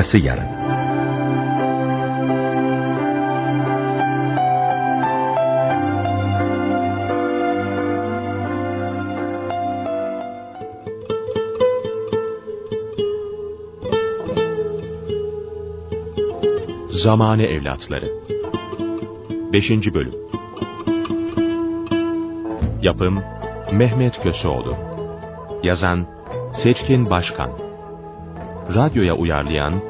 Arkası yarın. Zamane Evlatları 5. Bölüm Yapım Mehmet Köseoğlu Yazan Seçkin Başkan Radyoya uyarlayan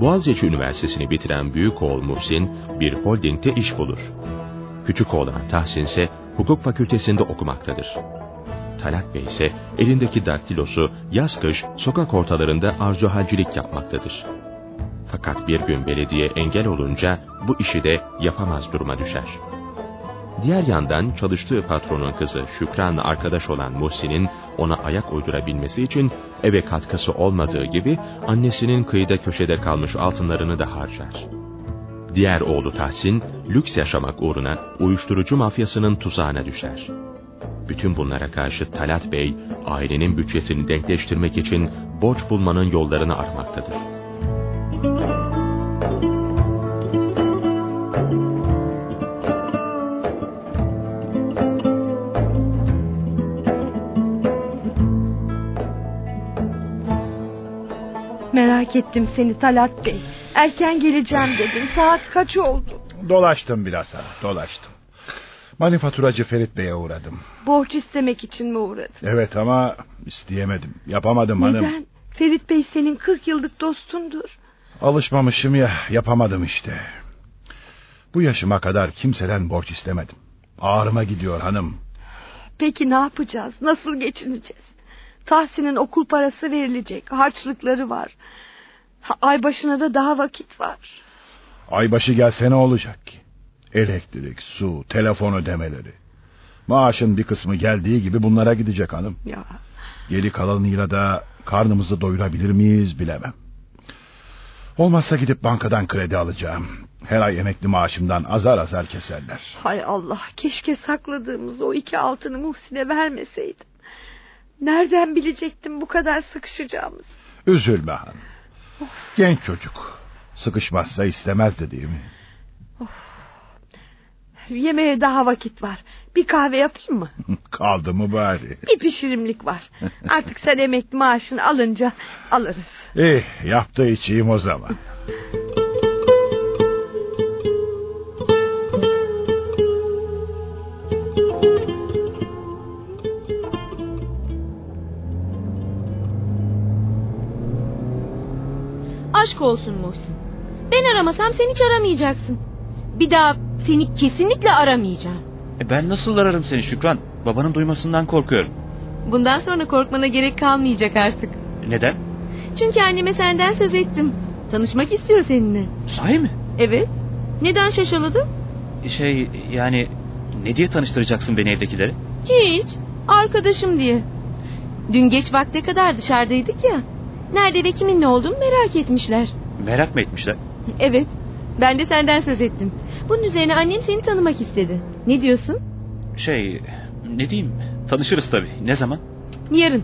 Boğaziçi Üniversitesi'ni bitiren büyük oğul Muhsin bir holdingde iş bulur. Küçük oğlan Tahsin ise hukuk fakültesinde okumaktadır. Talat Bey ise elindeki daktilosu yaz kış sokak ortalarında arzuhalcilik yapmaktadır. Fakat bir gün belediye engel olunca bu işi de yapamaz duruma düşer. Diğer yandan çalıştığı patronun kızı Şükran'la arkadaş olan Muhsin'in ona ayak uydurabilmesi için eve katkısı olmadığı gibi annesinin kıyıda köşede kalmış altınlarını da harcar. Diğer oğlu Tahsin, lüks yaşamak uğruna uyuşturucu mafyasının tuzağına düşer. Bütün bunlara karşı Talat Bey, ailenin bütçesini denkleştirmek için borç bulmanın yollarını aramaktadır. Merak ettim seni Talat Bey. Erken geleceğim dedin. Saat kaç oldu? Dolaştım biraz ha, dolaştım. Manifaturacı Ferit Bey'e uğradım. Borç istemek için mi uğradın? Evet ama isteyemedim. Yapamadım hanım. Neden? Ferit Bey senin 40 yıllık dostundur. Alışmamışım ya, yapamadım işte. Bu yaşıma kadar kimseden borç istemedim. Ağrıma gidiyor hanım. Peki ne yapacağız? Nasıl geçineceğiz? Tahsin'in okul parası verilecek. Harçlıkları var. Ha, ay başına da daha vakit var. Aybaşı gelse ne olacak ki? Elektrik, su, telefon ödemeleri. Maaşın bir kısmı geldiği gibi bunlara gidecek hanım. Ya Geri kalanıyla da karnımızı doyurabilir miyiz bilemem. Olmazsa gidip bankadan kredi alacağım. Her ay emekli maaşımdan azar azar keserler. hay Allah keşke sakladığımız o iki altını Muhsin'e vermeseydim. Nereden bilecektim bu kadar sıkışacağımız? Üzülme hanım. Genç çocuk. Sıkışmazsa istemezdi değil mi? Yemeğe daha vakit var. Bir kahve yapayım mı? Kaldı mı bari? Bir pişirimlik var. Artık sen emekli maaşını alınca alırız. İyi yaptı içeyim o zaman. Aşk olsun Muhsin. Ben aramasam sen hiç aramayacaksın. Bir daha seni kesinlikle aramayacağım. E ben nasıl ararım seni Şükran? Babanın duymasından korkuyorum. Bundan sonra korkmana gerek kalmayacak artık. Neden? Çünkü anneme senden söz ettim. Tanışmak istiyor seninle. Sahi mi? Evet. Neden şaşaladın? Şey yani ne diye tanıştıracaksın beni evdekileri? Hiç. Arkadaşım diye. Dün geç vakte kadar dışarıdaydık ya. Nerede ve kiminle olduğumu merak etmişler. Merak mı etmişler? Evet. Ben de senden söz ettim. Bunun üzerine annem seni tanımak istedi. Ne diyorsun? Şey ne diyeyim tanışırız tabii. Ne zaman? Yarın.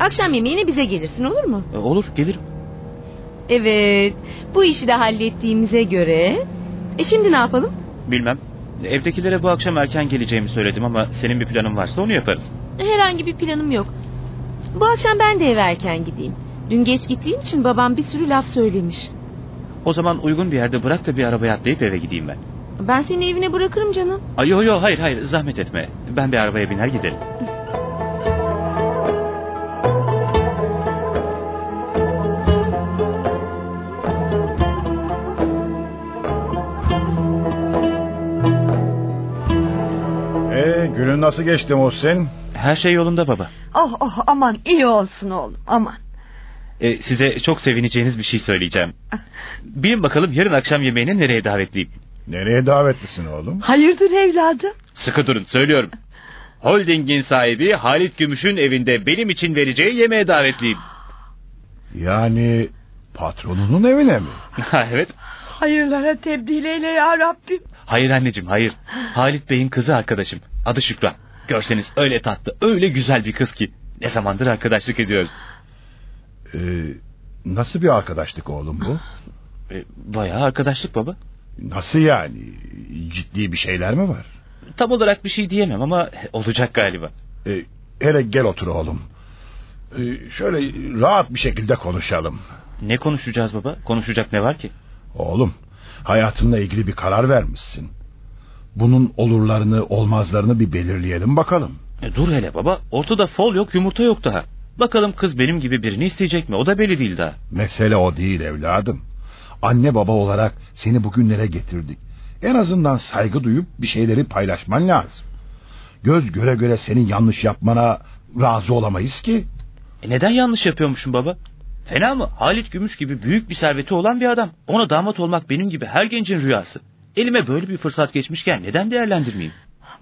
Akşam yemeğine bize gelirsin olur mu? E, olur gelirim. Evet. Bu işi de hallettiğimize göre... E şimdi ne yapalım? Bilmem. Evdekilere bu akşam erken geleceğimi söyledim ama senin bir planın varsa onu yaparız. Herhangi bir planım yok. Bu akşam ben de eve erken gideyim. Dün geç gittiğim için babam bir sürü laf söylemiş. O zaman uygun bir yerde bırak da bir arabaya atlayıp eve gideyim ben. Ben seni evine bırakırım canım. Ay yo yo hayır hayır zahmet etme. Ben bir arabaya biner giderim. Ee, günün nasıl geçti Muhsin? Her şey yolunda baba. Oh oh aman iyi olsun oğlum aman. E, size çok sevineceğiniz bir şey söyleyeceğim. Bilin bakalım yarın akşam yemeğine nereye davetliyim? Nereye davetlisin oğlum? Hayırdır evladım? Sıkı durun söylüyorum. Holdingin sahibi Halit Gümüş'ün evinde benim için vereceği yemeğe davetliyim. Yani patronunun evine mi? Ha, evet. Hayırlara tebdil eyle ya Rabbim. Hayır anneciğim hayır. Halit Bey'in kızı arkadaşım. Adı Şükran. Görseniz öyle tatlı, öyle güzel bir kız ki. Ne zamandır arkadaşlık ediyoruz. Ee, nasıl bir arkadaşlık oğlum bu? E, bayağı arkadaşlık baba. Nasıl yani? Ciddi bir şeyler mi var? Tam olarak bir şey diyemem ama olacak galiba. Ee, hele gel otur oğlum. Ee, şöyle rahat bir şekilde konuşalım. Ne konuşacağız baba? Konuşacak ne var ki? Oğlum, hayatınla ilgili bir karar vermişsin. Bunun olurlarını, olmazlarını bir belirleyelim bakalım. E, dur hele baba. Ortada fol yok, yumurta yok daha. Bakalım kız benim gibi birini isteyecek mi? O da belli değil daha. Mesele o değil evladım. Anne baba olarak seni bugünlere getirdik. En azından saygı duyup bir şeyleri paylaşman lazım. Göz göre göre senin yanlış yapmana razı olamayız ki. E neden yanlış yapıyormuşum baba? Fena mı? Halit Gümüş gibi büyük bir serveti olan bir adam. Ona damat olmak benim gibi her gencin rüyası. Elime böyle bir fırsat geçmişken neden değerlendirmeyeyim?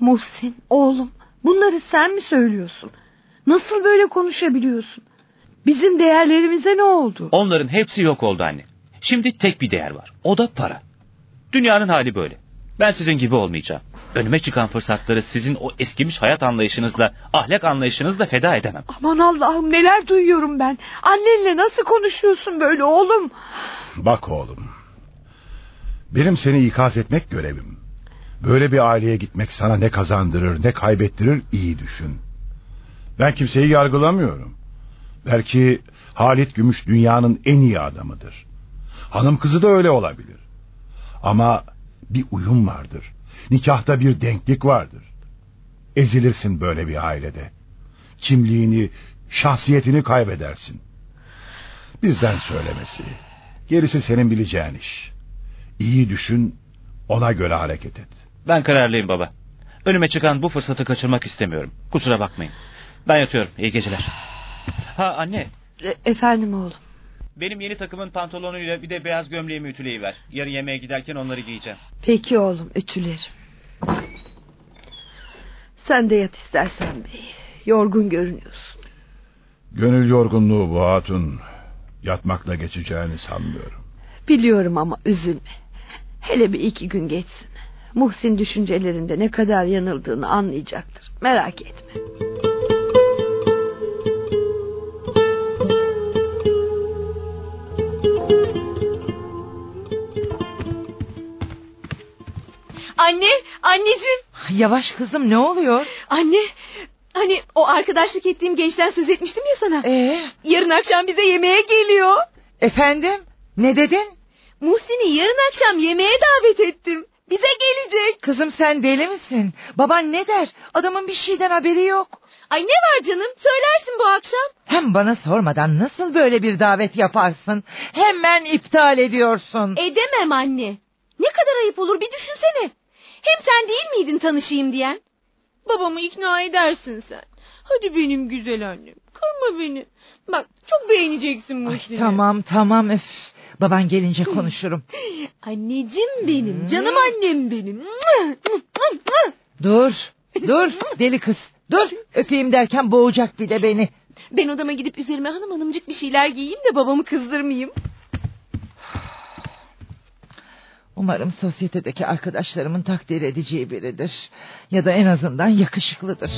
Muhsin oğlum bunları sen mi söylüyorsun? Nasıl böyle konuşabiliyorsun? Bizim değerlerimize ne oldu? Onların hepsi yok oldu anne. Şimdi tek bir değer var. O da para. Dünyanın hali böyle. Ben sizin gibi olmayacağım. Önüme çıkan fırsatları sizin o eskimiş hayat anlayışınızla, ahlak anlayışınızla feda edemem. Aman Allah'ım neler duyuyorum ben. Annenle nasıl konuşuyorsun böyle oğlum? Bak oğlum. Benim seni ikaz etmek görevim. Böyle bir aileye gitmek sana ne kazandırır ne kaybettirir iyi düşün. Ben kimseyi yargılamıyorum. Belki Halit Gümüş dünyanın en iyi adamıdır. Hanım kızı da öyle olabilir. Ama bir uyum vardır. Nikahta bir denklik vardır. Ezilirsin böyle bir ailede. Kimliğini, şahsiyetini kaybedersin. Bizden söylemesi. Gerisi senin bileceğin iş. İyi düşün, ona göre hareket et. Ben kararlıyım baba. Önüme çıkan bu fırsatı kaçırmak istemiyorum. Kusura bakmayın. Ben yatıyorum. İyi geceler. Ha anne. E, efendim oğlum. Benim yeni takımın pantolonuyla bir de beyaz gömleğimi ütüleyiver. Yarın yemeğe giderken onları giyeceğim. Peki oğlum ütülerim. Sen de yat istersen bey. Yorgun görünüyorsun. Gönül yorgunluğu bu hatun. Yatmakla geçeceğini sanmıyorum. Biliyorum ama üzülme. Hele bir iki gün geçsin. Muhsin düşüncelerinde ne kadar yanıldığını anlayacaktır. Merak etme. Anne, anneciğim. Yavaş kızım ne oluyor? Anne, hani o arkadaşlık ettiğim gençten söz etmiştim ya sana. Ee, Yarın akşam bize yemeğe geliyor. efendim ne dedin? Muhsin'i yarın akşam yemeğe davet ettim. Bize gelecek. Kızım sen deli misin? Baban ne der? Adamın bir şeyden haberi yok. Ay ne var canım? Söylersin bu akşam. Hem bana sormadan nasıl böyle bir davet yaparsın? Hemen iptal ediyorsun. Edemem anne. Ne kadar ayıp olur bir düşünsene. Hem sen değil miydin tanışayım diyen? Babamı ikna edersin sen. Hadi benim güzel annem. Kırma beni. Bak çok beğeneceksin Ay, Muhsin'i. tamam tamam öf. Baban gelince konuşurum. Anneciğim benim. Canım annem benim. dur dur deli kız. Dur öpeyim derken boğacak bir de beni. Ben odama gidip üzerime hanım hanımcık bir şeyler giyeyim de babamı kızdırmayayım. Umarım sosyetedeki arkadaşlarımın takdir edeceği biridir. Ya da en azından yakışıklıdır.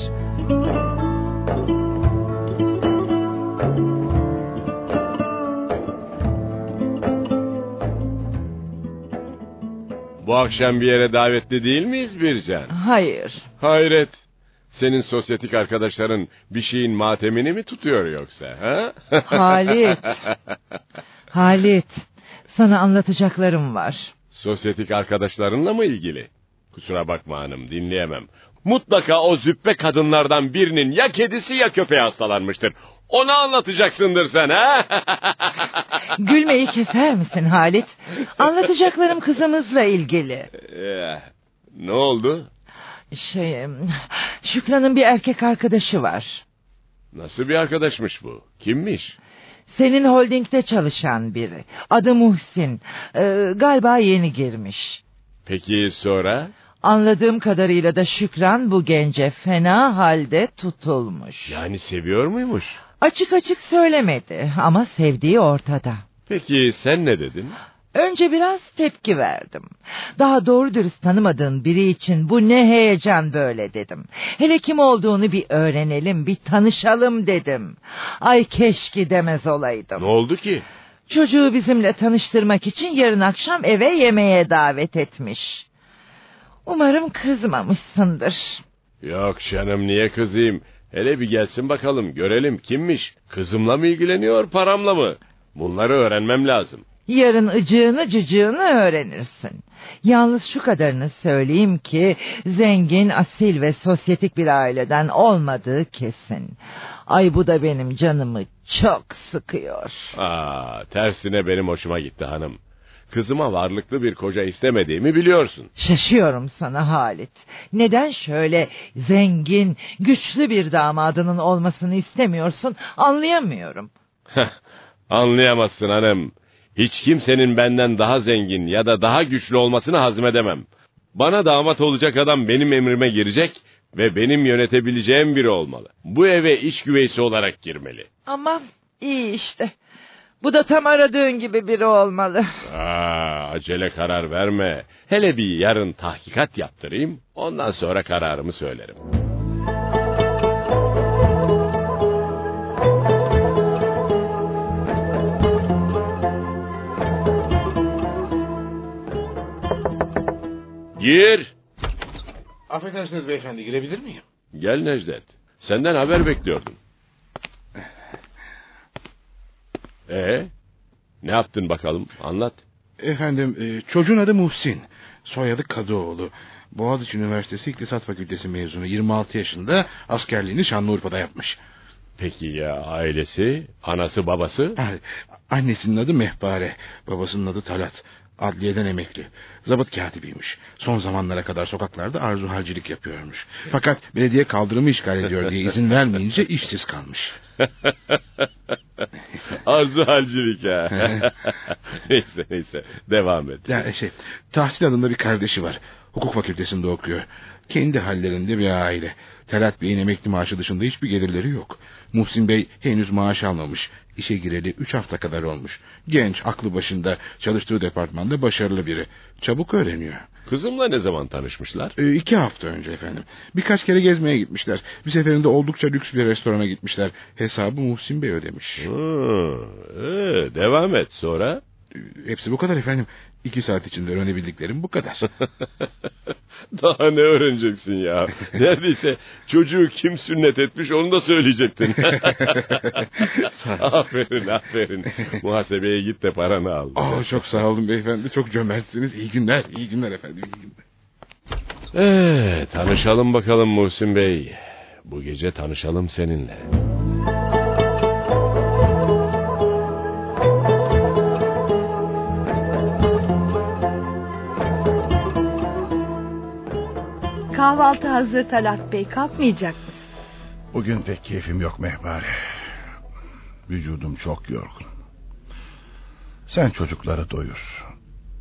Bu akşam bir yere davetli değil miyiz Bircan? Hayır. Hayret. Senin sosyetik arkadaşların bir şeyin matemini mi tutuyor yoksa? Ha? Halit. Halit. Sana anlatacaklarım var. Sosyetik arkadaşlarınla mı ilgili? Kusura bakma hanım dinleyemem. Mutlaka o züppe kadınlardan birinin ya kedisi ya köpeği hastalanmıştır. Onu anlatacaksındır sen ha? Gülmeyi keser misin Halit? Anlatacaklarım kızımızla ilgili. Eh, ne oldu? Şey, Şükran'ın bir erkek arkadaşı var. Nasıl bir arkadaşmış bu? Kimmiş? Senin holdingde çalışan biri. Adı Muhsin. Ee, galiba yeni girmiş. Peki sonra? Anladığım kadarıyla da Şükran bu gence fena halde tutulmuş. Yani seviyor muymuş? Açık açık söylemedi ama sevdiği ortada. Peki sen ne dedin? Önce biraz tepki verdim. Daha doğru dürüst tanımadığın biri için bu ne heyecan böyle dedim. Hele kim olduğunu bir öğrenelim, bir tanışalım dedim. Ay keşke demez olaydım. Ne oldu ki? Çocuğu bizimle tanıştırmak için yarın akşam eve yemeğe davet etmiş. Umarım kızmamışsındır. Yok canım niye kızayım? Hele bir gelsin bakalım görelim kimmiş? Kızımla mı ilgileniyor paramla mı? Bunları öğrenmem lazım. Yarın ıcığını cıcığını öğrenirsin. Yalnız şu kadarını söyleyeyim ki zengin, asil ve sosyetik bir aileden olmadığı kesin. Ay bu da benim canımı çok sıkıyor. Aa, tersine benim hoşuma gitti hanım. Kızıma varlıklı bir koca istemediğimi biliyorsun. Şaşıyorum sana Halit. Neden şöyle zengin, güçlü bir damadının olmasını istemiyorsun anlayamıyorum. Anlayamazsın hanım. Hiç kimsenin benden daha zengin ya da daha güçlü olmasını hazmedemem. Bana damat olacak adam benim emrime girecek ve benim yönetebileceğim biri olmalı. Bu eve iş güveysi olarak girmeli. Ama iyi işte. Bu da tam aradığın gibi biri olmalı. Aa, acele karar verme. Hele bir yarın tahkikat yaptırayım. Ondan sonra kararımı söylerim. Gir. Affedersiniz beyefendi girebilir miyim? Gel Necdet. Senden haber bekliyordum. Ee, ne yaptın bakalım? Anlat. Efendim e, çocuğun adı Muhsin. Soyadı Kadıoğlu. Boğaziçi Üniversitesi İktisat Fakültesi mezunu. 26 yaşında askerliğini Şanlıurfa'da yapmış. Peki ya ailesi, anası, babası? Ha, Annesinin adı Mehpare. Babasının adı Talat. Adliyeden emekli. Zabıt katibiymiş. Son zamanlara kadar sokaklarda arzu halcilik yapıyormuş. Fakat belediye kaldırımı işgal ediyor diye izin vermeyince işsiz kalmış. Arzu halcilik ha. neyse neyse devam et. Ya şey, Tahsin adında bir kardeşi var. Hukuk fakültesinde okuyor. Kendi hallerinde bir aile. Talat Bey'in emekli maaşı dışında hiçbir gelirleri yok. Muhsin Bey henüz maaş almamış. İşe gireli üç hafta kadar olmuş. Genç, aklı başında, çalıştığı departmanda başarılı biri. Çabuk öğreniyor. Kızımla ne zaman tanışmışlar? Ee, iki hafta önce efendim. Birkaç kere gezmeye gitmişler. Bir seferinde oldukça lüks bir restorana gitmişler. Hesabı Muhsin Bey ödemiş. Hı, ee, devam et sonra. Hepsi bu kadar efendim. İki saat içinde öğrenebildiklerim bu kadar. Daha ne öğreneceksin ya? Neredeyse çocuğu kim sünnet etmiş onu da söyleyecektin. aferin aferin. Muhasebeye git de paranı al. Aa, çok sağ olun beyefendi. Çok cömertsiniz. İyi günler. iyi günler efendim. iyi günler. Ee, tanışalım bakalım Muhsin Bey. Bu gece tanışalım seninle. Kahvaltı hazır Talat Bey kalkmayacak mısın? Bugün pek keyfim yok Mehpare. Vücudum çok yorgun. Sen çocukları doyur.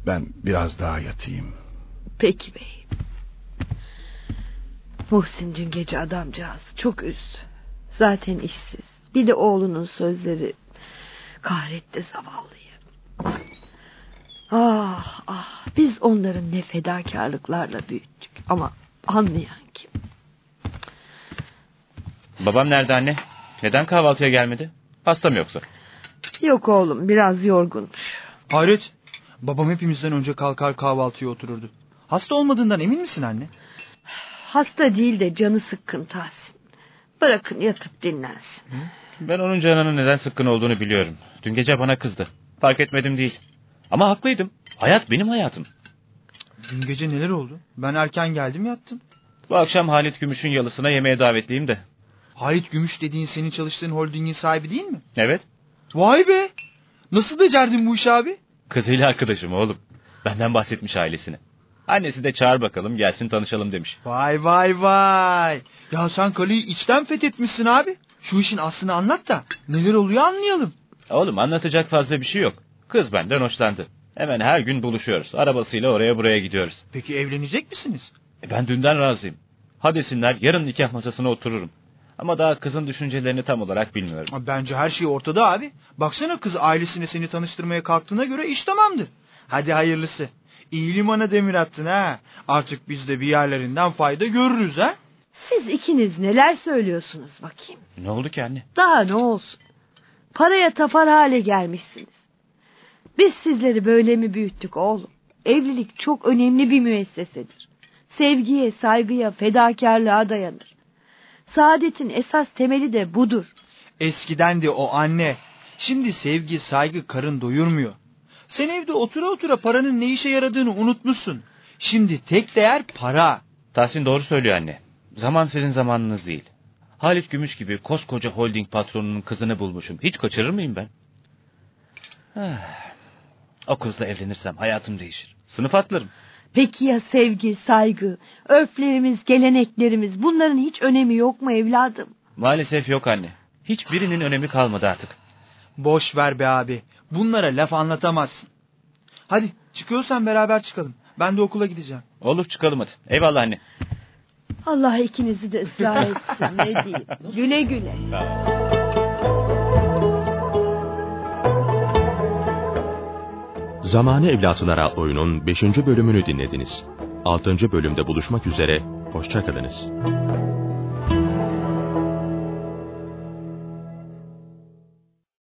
Ben biraz daha yatayım. Peki bey. Muhsin dün gece adamcağız çok üzdü. Zaten işsiz. Bir de oğlunun sözleri kahretti zavallıyı. Ah ah biz onların ne fedakarlıklarla büyüttük ama anlayan kim? Babam nerede anne? Neden kahvaltıya gelmedi? Hasta mı yoksa? Yok oğlum biraz yorgunmuş. Hayret. Babam hepimizden önce kalkar kahvaltıya otururdu. Hasta olmadığından emin misin anne? Hasta değil de canı sıkkın Tahsin. Bırakın yatıp dinlensin. Ben onun canının neden sıkkın olduğunu biliyorum. Dün gece bana kızdı. Fark etmedim değil. Ama haklıydım. Hayat benim hayatım. Dün gece neler oldu? Ben erken geldim yattım. Bu akşam Halit Gümüş'ün yalısına yemeğe davetliyim de. Halit Gümüş dediğin senin çalıştığın holdingin sahibi değil mi? Evet. Vay be. Nasıl becerdin bu işi abi? Kızıyla arkadaşım oğlum. Benden bahsetmiş ailesine. Annesi de çağır bakalım gelsin tanışalım demiş. Vay vay vay. Ya sen kaleyi içten fethetmişsin abi. Şu işin aslını anlat da neler oluyor anlayalım. Oğlum anlatacak fazla bir şey yok. Kız benden hoşlandı. Hemen her gün buluşuyoruz. Arabasıyla oraya buraya gidiyoruz. Peki evlenecek misiniz? E ben dünden razıyım. Hadi desinler yarın nikah masasına otururum. Ama daha kızın düşüncelerini tam olarak bilmiyorum. Ama Bence her şey ortada abi. Baksana kız ailesine seni tanıştırmaya kalktığına göre iş tamamdır. Hadi hayırlısı. İyi limana demir attın ha. Artık biz de bir yerlerinden fayda görürüz ha. Siz ikiniz neler söylüyorsunuz bakayım. Ne oldu ki anne? Daha ne olsun. Paraya tapar hale gelmişsiniz. Biz sizleri böyle mi büyüttük oğlum? Evlilik çok önemli bir müessesedir. Sevgiye, saygıya, fedakarlığa dayanır. Saadetin esas temeli de budur. Eskiden de o anne. Şimdi sevgi, saygı karın doyurmuyor. Sen evde otura otura paranın ne işe yaradığını unutmuşsun. Şimdi tek değer para. Tahsin doğru söylüyor anne. Zaman sizin zamanınız değil. Halit Gümüş gibi koskoca holding patronunun kızını bulmuşum. Hiç kaçırır mıyım ben? Ah, O kızla evlenirsem hayatım değişir. Sınıf atlarım. Peki ya sevgi, saygı, örflerimiz, geleneklerimiz bunların hiç önemi yok mu evladım? Maalesef yok anne. Hiçbirinin önemi kalmadı artık. Boş ver be abi. Bunlara laf anlatamazsın. Hadi çıkıyorsan beraber çıkalım. Ben de okula gideceğim. Olur çıkalım hadi. Eyvallah anne. Allah ikinizi de ısrar etsin ne diyeyim. Güle güle. Zamane Evlatlar oyunun 5. bölümünü dinlediniz. 6. bölümde buluşmak üzere, hoşçakalınız.